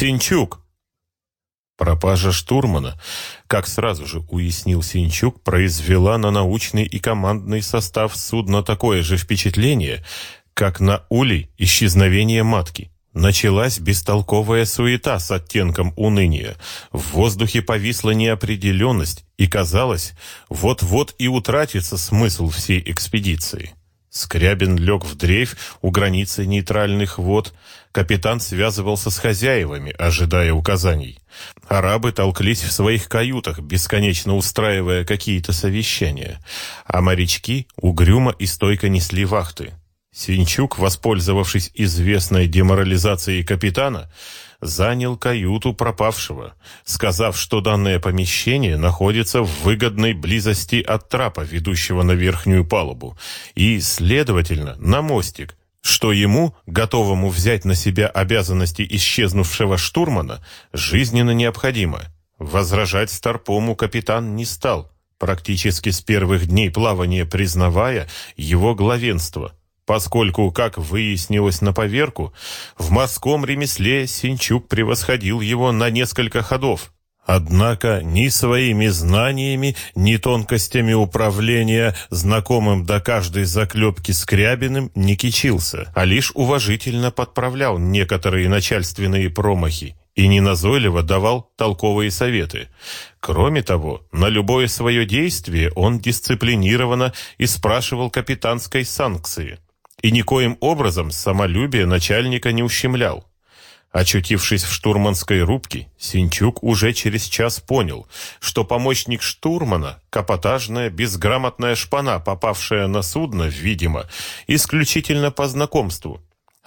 Синчук!» Пропажа штурмана, как сразу же уяснил Синчук, произвела на научный и командный состав судна такое же впечатление, как на улей исчезновение матки. Началась бестолковая суета с оттенком уныния. В воздухе повисла неопределенность, и казалось, вот-вот и утратится смысл всей экспедиции. Скрябин лег в дрейф у границы нейтральных вод. Капитан связывался с хозяевами, ожидая указаний. Арабы толклись в своих каютах, бесконечно устраивая какие-то совещания. А морячки угрюмо и стойко несли вахты. Синчук, воспользовавшись известной деморализацией капитана, занял каюту пропавшего, сказав, что данное помещение находится в выгодной близости от трапа, ведущего на верхнюю палубу, и, следовательно, на мостик, что ему, готовому взять на себя обязанности исчезнувшего штурмана, жизненно необходимо. Возражать Старпому капитан не стал, практически с первых дней плавания признавая его главенство – поскольку, как выяснилось на поверку, в морском ремесле Синчук превосходил его на несколько ходов. Однако ни своими знаниями, ни тонкостями управления, знакомым до каждой заклепки Скрябиным, не кичился, а лишь уважительно подправлял некоторые начальственные промахи и неназойливо давал толковые советы. Кроме того, на любое свое действие он дисциплинированно и спрашивал капитанской санкции – и никоим образом самолюбие начальника не ущемлял. Очутившись в штурманской рубке, Синчук уже через час понял, что помощник штурмана — капотажная, безграмотная шпана, попавшая на судно, видимо, исключительно по знакомству,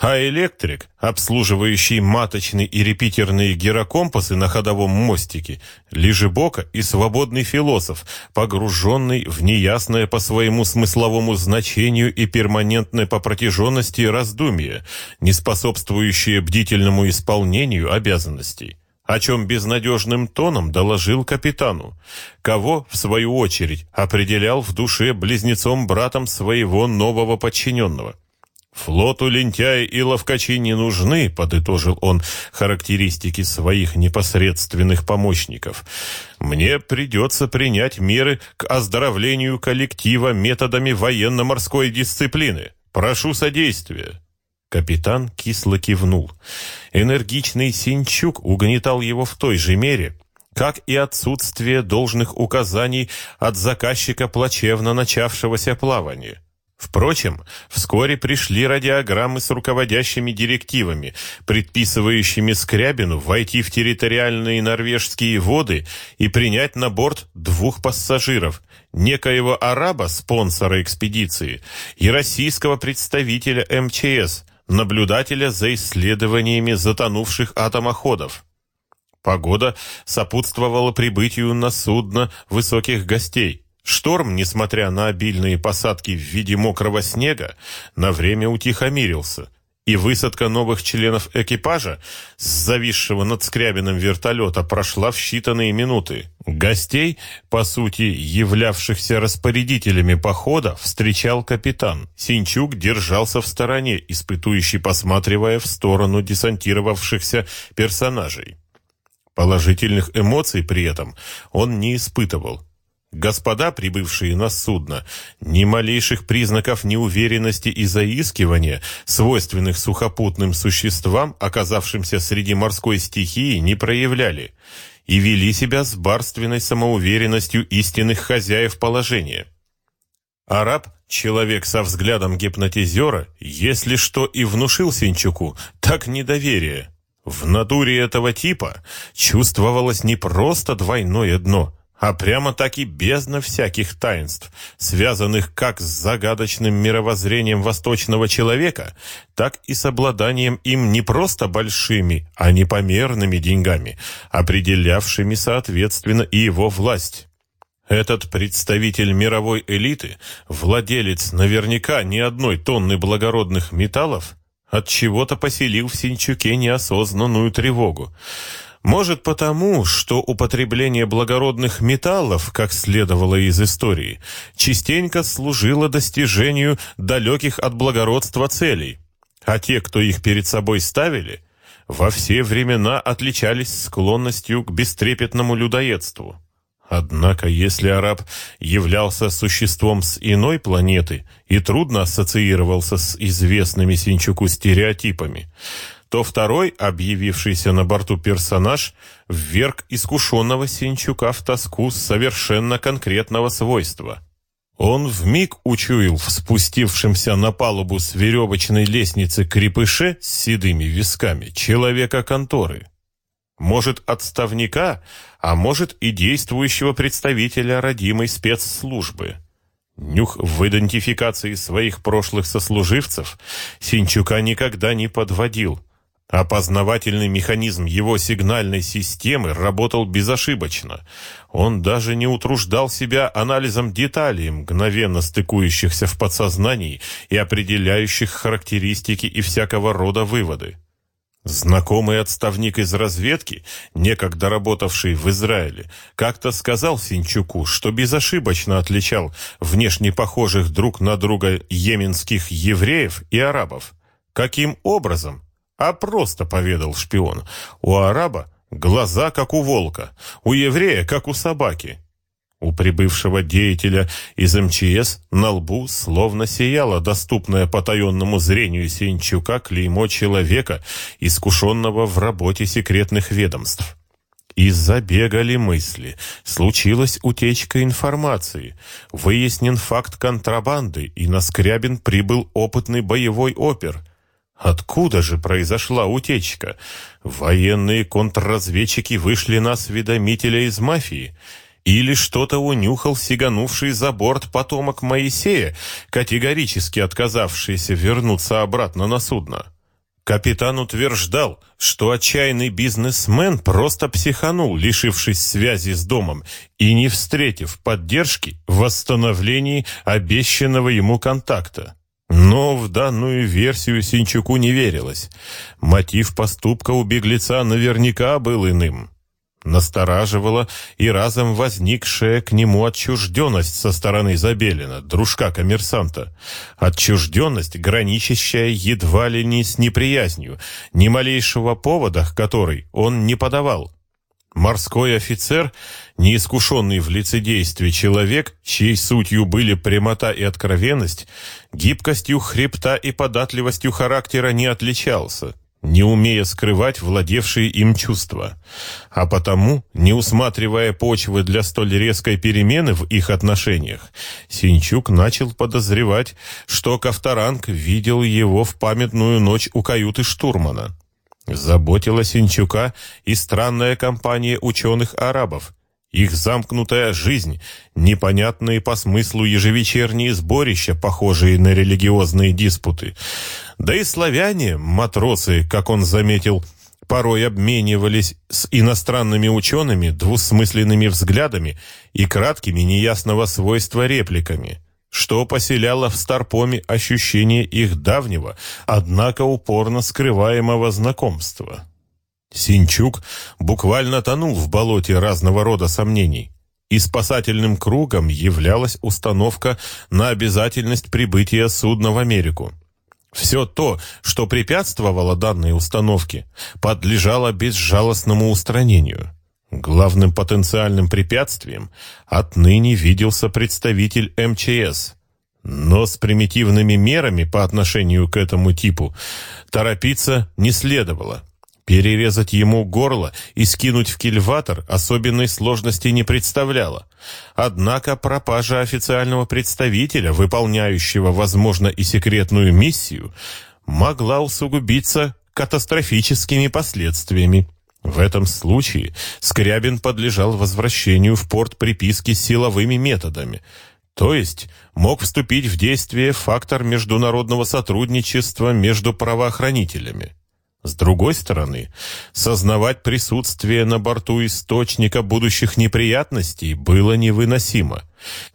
а электрик, обслуживающий маточные и репитерные гирокомпасы на ходовом мостике, лежебока и свободный философ, погруженный в неясное по своему смысловому значению и перманентное по протяженности раздумье, не способствующее бдительному исполнению обязанностей о чем безнадежным тоном доложил капитану, кого, в свою очередь, определял в душе близнецом-братом своего нового подчиненного. «Флоту лентяи и ловкачи не нужны», — подытожил он характеристики своих непосредственных помощников. «Мне придется принять меры к оздоровлению коллектива методами военно-морской дисциплины. Прошу содействия». Капитан кисло кивнул. Энергичный Синчук угнетал его в той же мере, как и отсутствие должных указаний от заказчика плачевно начавшегося плавания. Впрочем, вскоре пришли радиограммы с руководящими директивами, предписывающими Скрябину войти в территориальные норвежские воды и принять на борт двух пассажиров, некоего араба, спонсора экспедиции, и российского представителя МЧС, наблюдателя за исследованиями затонувших атомоходов. Погода сопутствовала прибытию на судно высоких гостей. Шторм, несмотря на обильные посадки в виде мокрого снега, на время утихомирился, и высадка новых членов экипажа с зависшего над Скрябиным вертолета прошла в считанные минуты. Гостей, по сути, являвшихся распорядителями похода, встречал капитан. Синчук держался в стороне, испытующий посматривая в сторону десантировавшихся персонажей. Положительных эмоций при этом он не испытывал. Господа, прибывшие на судно, ни малейших признаков неуверенности и заискивания, свойственных сухопутным существам, оказавшимся среди морской стихии, не проявляли и вели себя с барственной самоуверенностью истинных хозяев положения. Араб, человек со взглядом гипнотизера, если что и внушил Синчуку, так недоверие. В натуре этого типа чувствовалось не просто двойное дно – а прямо-таки бездна всяких таинств, связанных как с загадочным мировоззрением восточного человека, так и с обладанием им не просто большими, а непомерными деньгами, определявшими, соответственно, и его власть. Этот представитель мировой элиты, владелец наверняка не одной тонны благородных металлов, от чего-то поселил в Синчуке неосознанную тревогу. Может потому, что употребление благородных металлов, как следовало из истории, частенько служило достижению далеких от благородства целей, а те, кто их перед собой ставили, во все времена отличались склонностью к бестрепетному людоедству. Однако, если араб являлся существом с иной планеты и трудно ассоциировался с известными Синчуку стереотипами, то второй, объявившийся на борту персонаж, вверг искушенного Синчука в тоску совершенно конкретного свойства. Он вмиг учуял в спустившемся на палубу с веревочной лестницы крепыше с седыми висками человека конторы. Может, отставника, а может и действующего представителя родимой спецслужбы. Нюх в идентификации своих прошлых сослуживцев Синчука никогда не подводил – Опознавательный механизм его сигнальной системы работал безошибочно. Он даже не утруждал себя анализом деталей, мгновенно стыкующихся в подсознании и определяющих характеристики и всякого рода выводы. Знакомый отставник из разведки, некогда работавший в Израиле, как-то сказал Синчуку, что безошибочно отличал внешне похожих друг на друга йеменских евреев и арабов. Каким образом? А просто поведал шпион. У араба глаза, как у волка, у еврея, как у собаки. У прибывшего деятеля из МЧС на лбу словно сияло доступное потаенному зрению Сенчука клеймо человека, искушенного в работе секретных ведомств. И забегали мысли. Случилась утечка информации. Выяснен факт контрабанды, и на Скрябин прибыл опытный боевой опер – Откуда же произошла утечка? Военные контрразведчики вышли на осведомителя из мафии? Или что-то унюхал сиганувший за борт потомок Моисея, категорически отказавшийся вернуться обратно на судно? Капитан утверждал, что отчаянный бизнесмен просто психанул, лишившись связи с домом и не встретив поддержки в восстановлении обещанного ему контакта. Но в данную версию Синчуку не верилось. Мотив поступка у беглеца наверняка был иным. Настораживала и разом возникшая к нему отчужденность со стороны Забелина, дружка-коммерсанта. Отчужденность, граничащая едва ли не с неприязнью, ни малейшего повода к которой он не подавал. Морской офицер, неискушенный в лицедействе человек, чьей сутью были прямота и откровенность, гибкостью хребта и податливостью характера не отличался, не умея скрывать владевшие им чувства. А потому, не усматривая почвы для столь резкой перемены в их отношениях, Синчук начал подозревать, что Ковторанг видел его в памятную ночь у каюты штурмана. Заботила Синчука и странная компания ученых-арабов. Их замкнутая жизнь, непонятные по смыслу ежевечерние сборища, похожие на религиозные диспуты. Да и славяне, матросы, как он заметил, порой обменивались с иностранными учеными двусмысленными взглядами и краткими неясного свойства репликами что поселяло в Старпоме ощущение их давнего, однако упорно скрываемого знакомства. Синчук буквально тонул в болоте разного рода сомнений, и спасательным кругом являлась установка на обязательность прибытия судна в Америку. Все то, что препятствовало данной установке, подлежало безжалостному устранению. Главным потенциальным препятствием отныне виделся представитель МЧС. Но с примитивными мерами по отношению к этому типу торопиться не следовало. Перерезать ему горло и скинуть в кильватор особенной сложности не представляло. Однако пропажа официального представителя, выполняющего, возможно, и секретную миссию, могла усугубиться катастрофическими последствиями. В этом случае Скрябин подлежал возвращению в порт приписки силовыми методами, то есть мог вступить в действие фактор международного сотрудничества между правоохранителями. С другой стороны, сознавать присутствие на борту источника будущих неприятностей было невыносимо.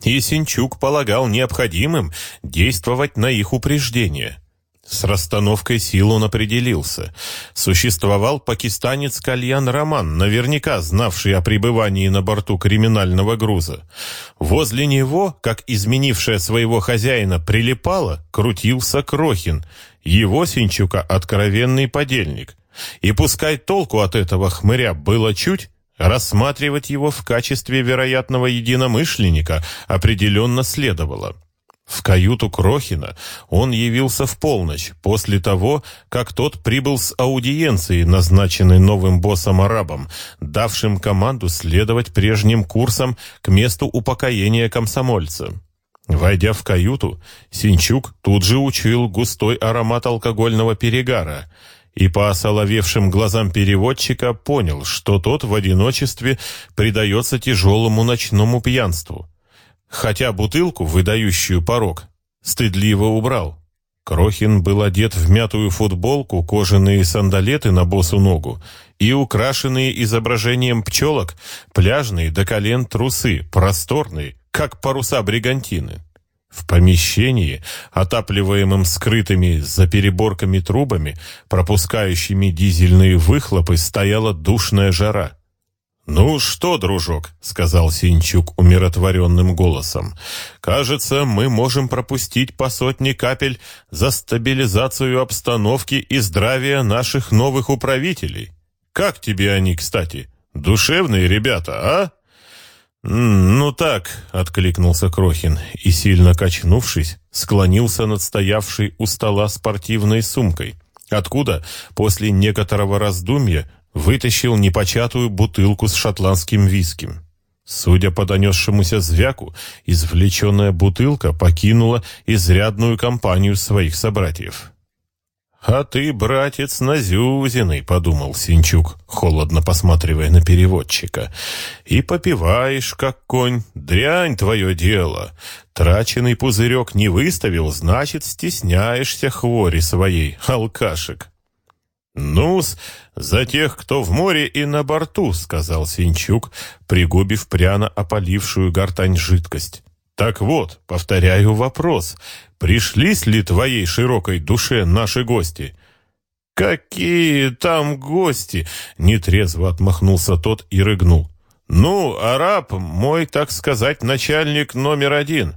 И Синчук полагал необходимым действовать на их упреждение – с расстановкой сил он определился. Существовал пакистанец Кальян Роман, наверняка знавший о пребывании на борту криминального груза. Возле него, как изменившая своего хозяина прилипала, крутился Крохин, его Синчука откровенный подельник. И пускай толку от этого хмыря было чуть, рассматривать его в качестве вероятного единомышленника определенно следовало. В каюту Крохина он явился в полночь, после того, как тот прибыл с аудиенции, назначенной новым боссом-арабом, давшим команду следовать прежним курсам к месту упокоения комсомольца. Войдя в каюту, Синчук тут же учуял густой аромат алкогольного перегара и по осоловевшим глазам переводчика понял, что тот в одиночестве предается тяжелому ночному пьянству. Хотя бутылку, выдающую порог, стыдливо убрал. Крохин был одет в мятую футболку, кожаные сандалеты на босу ногу и украшенные изображением пчелок пляжные до колен трусы, просторные, как паруса бригантины. В помещении, отапливаемом скрытыми за переборками трубами, пропускающими дизельные выхлопы, стояла душная жара. «Ну что, дружок», — сказал Синчук умиротворенным голосом, «кажется, мы можем пропустить по сотне капель за стабилизацию обстановки и здравия наших новых управителей. Как тебе они, кстати? Душевные ребята, а?» «Ну так», — откликнулся Крохин и, сильно качнувшись, склонился над стоявшей у стола спортивной сумкой, откуда, после некоторого раздумья, вытащил непочатую бутылку с шотландским виским. Судя по донесшемуся звяку, извлеченная бутылка покинула изрядную компанию своих собратьев. «А ты, братец, назюзиный», — подумал Синчук, холодно посматривая на переводчика. «И попиваешь, как конь. Дрянь твое дело. Траченный пузырек не выставил, значит, стесняешься хвори своей, алкашек». «Ну-с, за тех, кто в море и на борту», — сказал Синчук, пригубив пряно опалившую гортань жидкость. «Так вот, повторяю вопрос. Пришлись ли твоей широкой душе наши гости?» «Какие там гости?» — нетрезво отмахнулся тот и рыгнул. «Ну, араб мой, так сказать, начальник номер один.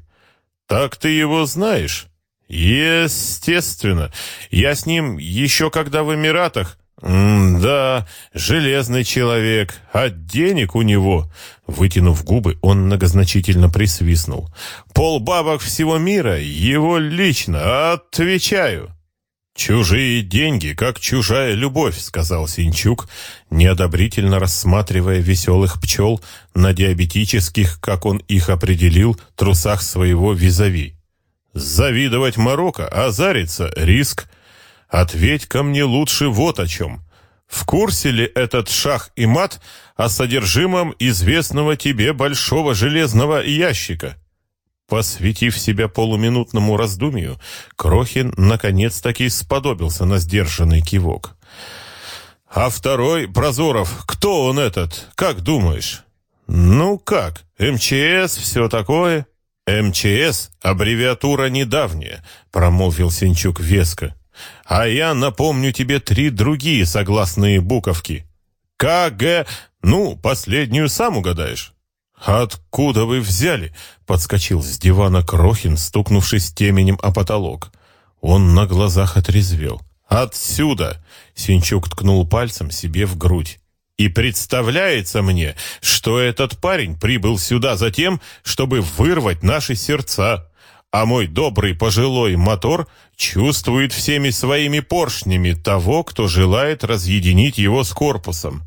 Так ты его знаешь?» «Естественно. Я с ним еще когда в Эмиратах «Да, железный человек, а денег у него...» Вытянув губы, он многозначительно присвистнул. «Пол бабок всего мира, его лично, отвечаю!» «Чужие деньги, как чужая любовь», — сказал Синчук, неодобрительно рассматривая веселых пчел на диабетических, как он их определил, трусах своего визави. «Завидовать Марокко, азариться — риск». Ответь ко мне лучше вот о чем. В курсе ли этот шах и мат о содержимом известного тебе большого железного ящика? Посвятив себя полуминутному раздумью, Крохин наконец-таки сподобился на сдержанный кивок. «А второй, Прозоров, кто он этот, как думаешь?» «Ну как, МЧС, все такое?» «МЧС — аббревиатура недавняя», — промолвил Сенчук веско. А я напомню тебе три другие согласные буковки. КГ, ну, последнюю сам угадаешь. «Откуда вы взяли?» — подскочил с дивана Крохин, стукнувшись теменем о потолок. Он на глазах отрезвел. «Отсюда!» — Синчук ткнул пальцем себе в грудь. «И представляется мне, что этот парень прибыл сюда за тем, чтобы вырвать наши сердца а мой добрый пожилой мотор чувствует всеми своими поршнями того, кто желает разъединить его с корпусом.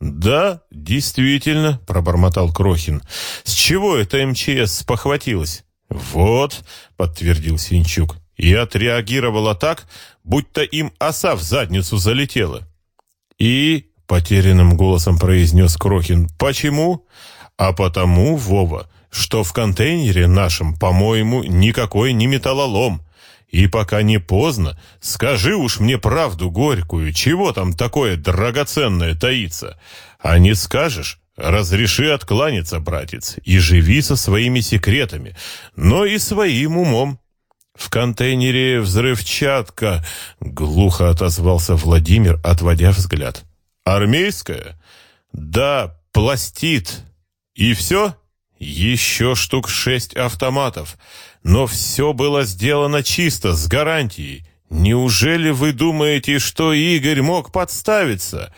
«Да, действительно», — пробормотал Крохин. «С чего это МЧС похватилось?» «Вот», — подтвердил Синчук, — «и отреагировала так, будто им оса в задницу залетела». «И», — потерянным голосом произнес Крохин, — «почему?» «А потому, Вова, что в контейнере нашем, по-моему, никакой не металлолом. И пока не поздно, скажи уж мне правду горькую, чего там такое драгоценное таится. А не скажешь, разреши откланяться, братец, и живи со своими секретами, но и своим умом. В контейнере взрывчатка, глухо отозвался Владимир, отводя взгляд. Армейская? Да, пластит. И все? Еще штук шесть автоматов, но все было сделано чисто, с гарантией. Неужели вы думаете, что Игорь мог подставиться?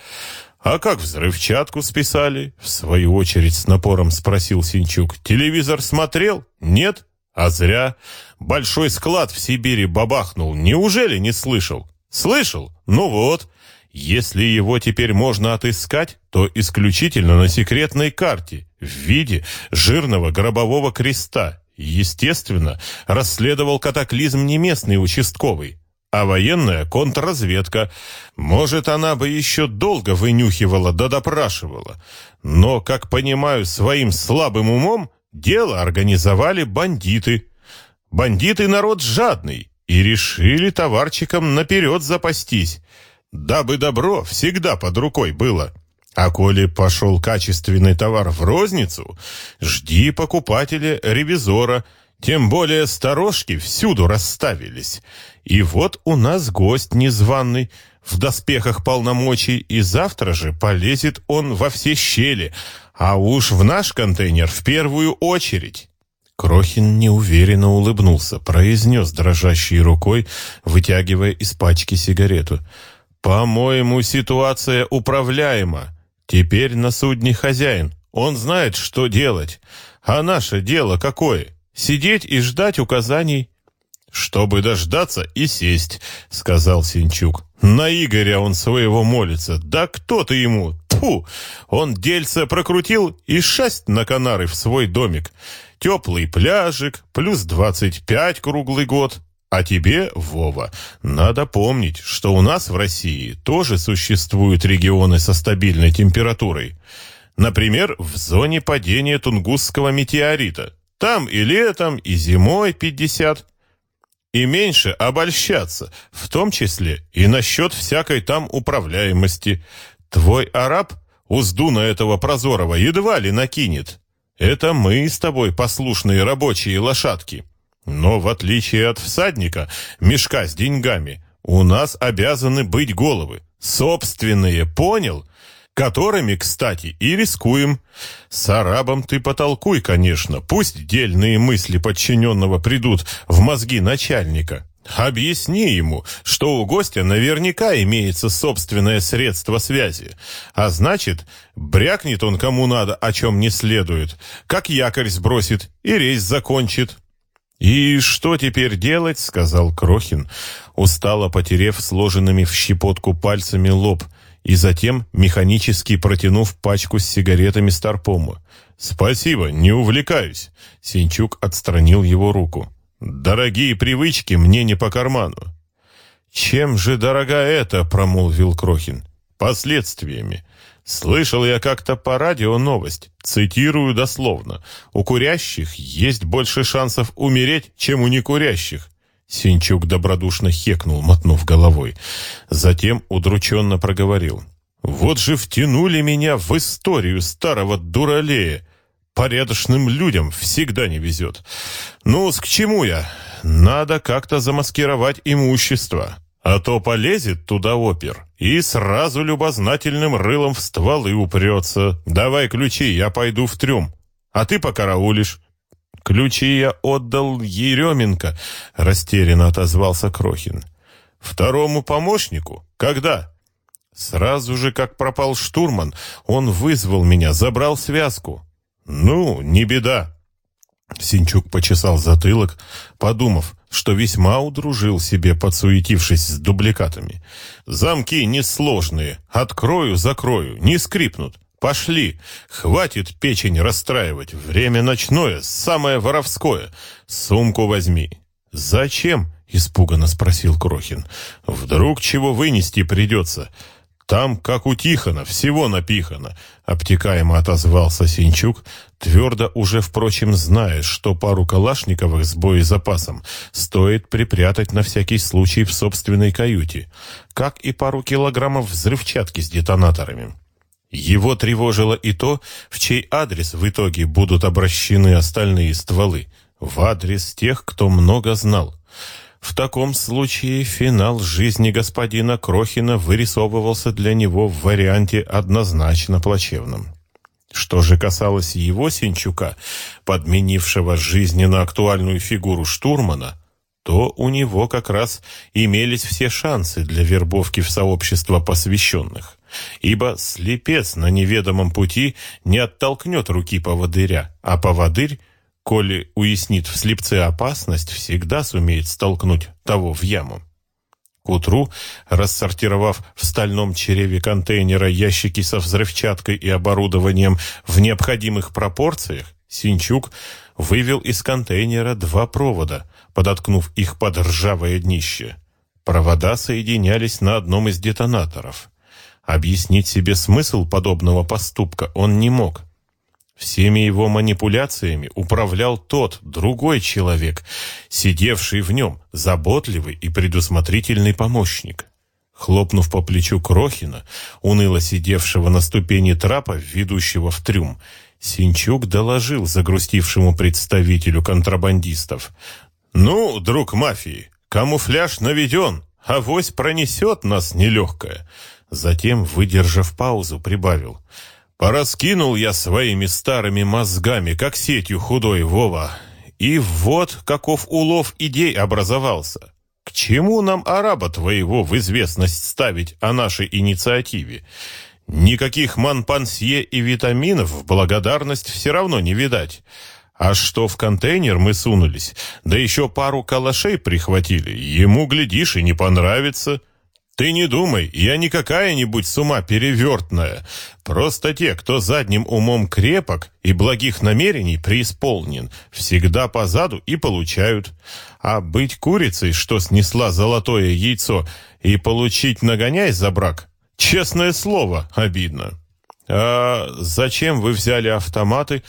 А как взрывчатку списали? В свою очередь с напором спросил Синчук. Телевизор смотрел? Нет? А зря. Большой склад в Сибири бабахнул. Неужели не слышал? Слышал? Ну вот. Если его теперь можно отыскать, то исключительно на секретной карте в виде жирного гробового креста. Естественно, расследовал катаклизм не местный участковый, а военная контрразведка. Может, она бы еще долго вынюхивала да допрашивала. Но, как понимаю, своим слабым умом дело организовали бандиты. Бандиты народ жадный и решили товарчикам наперед запастись, дабы добро всегда под рукой было. А коли пошел качественный товар в розницу, жди покупателя-ревизора, тем более сторожки всюду расставились. И вот у нас гость незваный, в доспехах полномочий, и завтра же полезет он во все щели, а уж в наш контейнер в первую очередь. Крохин неуверенно улыбнулся, произнес дрожащей рукой, вытягивая из пачки сигарету. «По-моему, ситуация управляема. Теперь на судне хозяин. Он знает, что делать. А наше дело какое? Сидеть и ждать указаний. «Чтобы дождаться и сесть», — сказал Синчук. «На Игоря он своего молится. Да кто ты ему? Тьфу! Он дельце прокрутил и шасть на Канары в свой домик. Теплый пляжик, плюс двадцать пять круглый год. А тебе, Вова, надо помнить, что у нас в России тоже существуют регионы со стабильной температурой. Например, в зоне падения Тунгусского метеорита. Там и летом, и зимой 50. И меньше обольщаться, в том числе и насчет всякой там управляемости. Твой араб узду на этого Прозорова едва ли накинет. Это мы с тобой послушные рабочие лошадки. Но в отличие от всадника, мешка с деньгами, у нас обязаны быть головы. Собственные, понял? Которыми, кстати, и рискуем. С арабом ты потолкуй, конечно. Пусть дельные мысли подчиненного придут в мозги начальника. Объясни ему, что у гостя наверняка имеется собственное средство связи, а значит, брякнет он кому надо, о чем не следует, как якорь сбросит и рейс закончит. «И что теперь делать?» — сказал Крохин, устало потерев сложенными в щепотку пальцами лоб и затем механически протянув пачку с сигаретами Старпому. «Спасибо, не увлекаюсь», — Синчук отстранил его руку. «Дорогие привычки мне не по карману». «Чем же дорога это?» — промолвил Крохин. «Последствиями. Слышал я как-то по радио новость, цитирую дословно. У курящих есть больше шансов умереть, чем у некурящих. Синчук добродушно хекнул, мотнув головой. Затем удрученно проговорил. «Вот же втянули меня в историю старого дуралея. Порядочным людям всегда не везет. Ну, с к чему я? Надо как-то замаскировать имущество». А то полезет туда опер и сразу любознательным рылом в стволы упрется. Давай ключи, я пойду в трюм, а ты покараулишь. Ключи я отдал Еременко, растерянно отозвался Крохин. Второму помощнику? Когда? Сразу же, как пропал штурман, он вызвал меня, забрал связку. Ну, не беда. Синчук почесал затылок, подумав, что весьма удружил себе, подсуетившись с дубликатами. «Замки несложные. Открою, закрою. Не скрипнут. Пошли. Хватит печень расстраивать. Время ночное, самое воровское. Сумку возьми». «Зачем?» — испуганно спросил Крохин. «Вдруг чего вынести придется?» Там, как у Тихона, всего напихано, обтекаемо отозвался Синчук, твердо уже, впрочем, зная, что пару калашниковых с боезапасом стоит припрятать на всякий случай в собственной каюте, как и пару килограммов взрывчатки с детонаторами. Его тревожило и то, в чей адрес в итоге будут обращены остальные стволы, в адрес тех, кто много знал. В таком случае финал жизни господина Крохина вырисовывался для него в варианте однозначно плачевном. Что же касалось его Синчука, подменившего жизненно актуальную фигуру штурмана, то у него как раз имелись все шансы для вербовки в сообщество посвященных. Ибо слепец на неведомом пути не оттолкнет руки поводыря, а поводырь, коли уяснит в слепце опасность, всегда сумеет столкнуть того в яму. К утру, рассортировав в стальном череве контейнера ящики со взрывчаткой и оборудованием в необходимых пропорциях, Синчук вывел из контейнера два провода, подоткнув их под ржавое днище. Провода соединялись на одном из детонаторов. Объяснить себе смысл подобного поступка он не мог. Всеми его манипуляциями управлял тот, другой человек, сидевший в нем, заботливый и предусмотрительный помощник. Хлопнув по плечу Крохина, уныло сидевшего на ступени трапа, ведущего в трюм, Синчук доложил загрустившему представителю контрабандистов. «Ну, друг мафии, камуфляж наведен, авось пронесет нас нелегкое». Затем, выдержав паузу, прибавил. «Пораскинул я своими старыми мозгами, как сетью худой Вова, и вот каков улов идей образовался. К чему нам араба твоего в известность ставить о нашей инициативе? Никаких манпансье и витаминов в благодарность все равно не видать. А что в контейнер мы сунулись, да еще пару калашей прихватили, ему, глядишь, и не понравится. Ты не думай, я не какая-нибудь с ума перевертная. Просто те, кто задним умом крепок и благих намерений преисполнен, всегда позаду и получают. А быть курицей, что снесла золотое яйцо, и получить нагоняй за брак, Честное слово, обидно. А зачем вы взяли автоматы?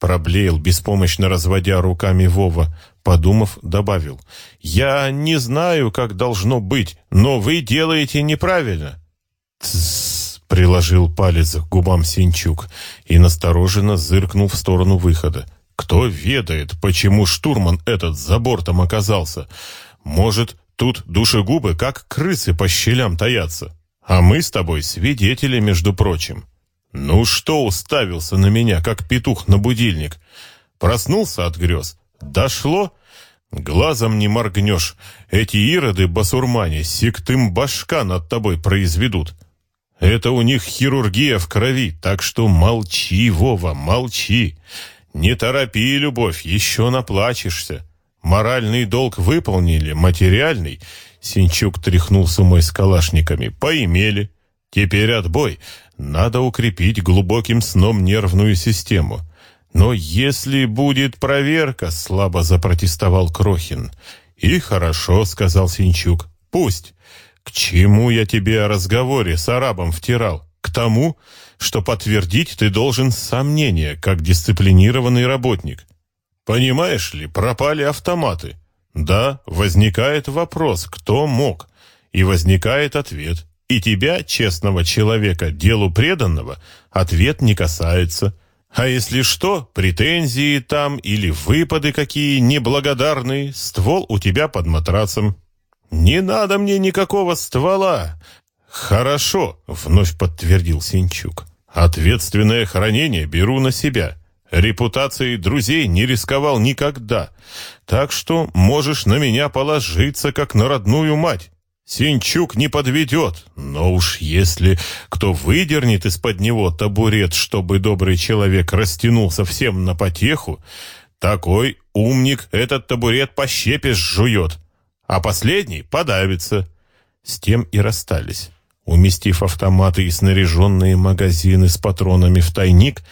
Проблеял, беспомощно разводя руками Вова. Подумав, добавил. Я не знаю, как должно быть, но вы делаете неправильно. Приложил палец к губам Синчук и настороженно зыркнул в сторону выхода. Кто ведает, почему штурман этот за бортом оказался? Может, тут душегубы, как крысы по щелям таятся? А мы с тобой свидетели, между прочим. Ну что уставился на меня, как петух на будильник? Проснулся от грез? Дошло? Глазом не моргнешь. Эти ироды-басурмане сектым башка над тобой произведут. Это у них хирургия в крови, так что молчи, Вова, молчи. Не торопи, любовь, еще наплачешься. Моральный долг выполнили, материальный Синчук тряхнул сумой с калашниками. «Поимели. Теперь отбой. Надо укрепить глубоким сном нервную систему». «Но если будет проверка», — слабо запротестовал Крохин. «И хорошо», — сказал Синчук. «Пусть. К чему я тебе о разговоре с арабом втирал? К тому, что подтвердить ты должен сомнения, как дисциплинированный работник. Понимаешь ли, пропали автоматы». Да, возникает вопрос, кто мог, и возникает ответ. И тебя, честного человека, делу преданного, ответ не касается. А если что, претензии там или выпады какие неблагодарные, ствол у тебя под матрацем. Не надо мне никакого ствола. Хорошо, вновь подтвердил Синчук. Ответственное хранение беру на себя. Репутацией друзей не рисковал никогда. Так что можешь на меня положиться, как на родную мать. Синчук не подведет, но уж если кто выдернет из-под него табурет, чтобы добрый человек растянулся всем на потеху, такой умник этот табурет по щепе сжует, а последний подавится. С тем и расстались. Уместив автоматы и снаряженные магазины с патронами в тайник,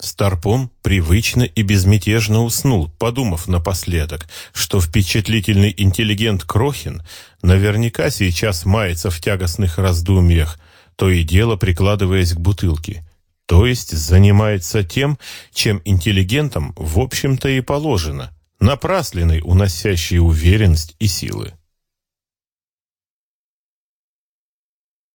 Старпом привычно и безмятежно уснул, подумав напоследок, что впечатлительный интеллигент Крохин наверняка сейчас мается в тягостных раздумьях, то и дело прикладываясь к бутылке. То есть занимается тем, чем интеллигентам в общем-то и положено, напрасленной, уносящей уверенность и силы.